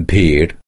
भेड़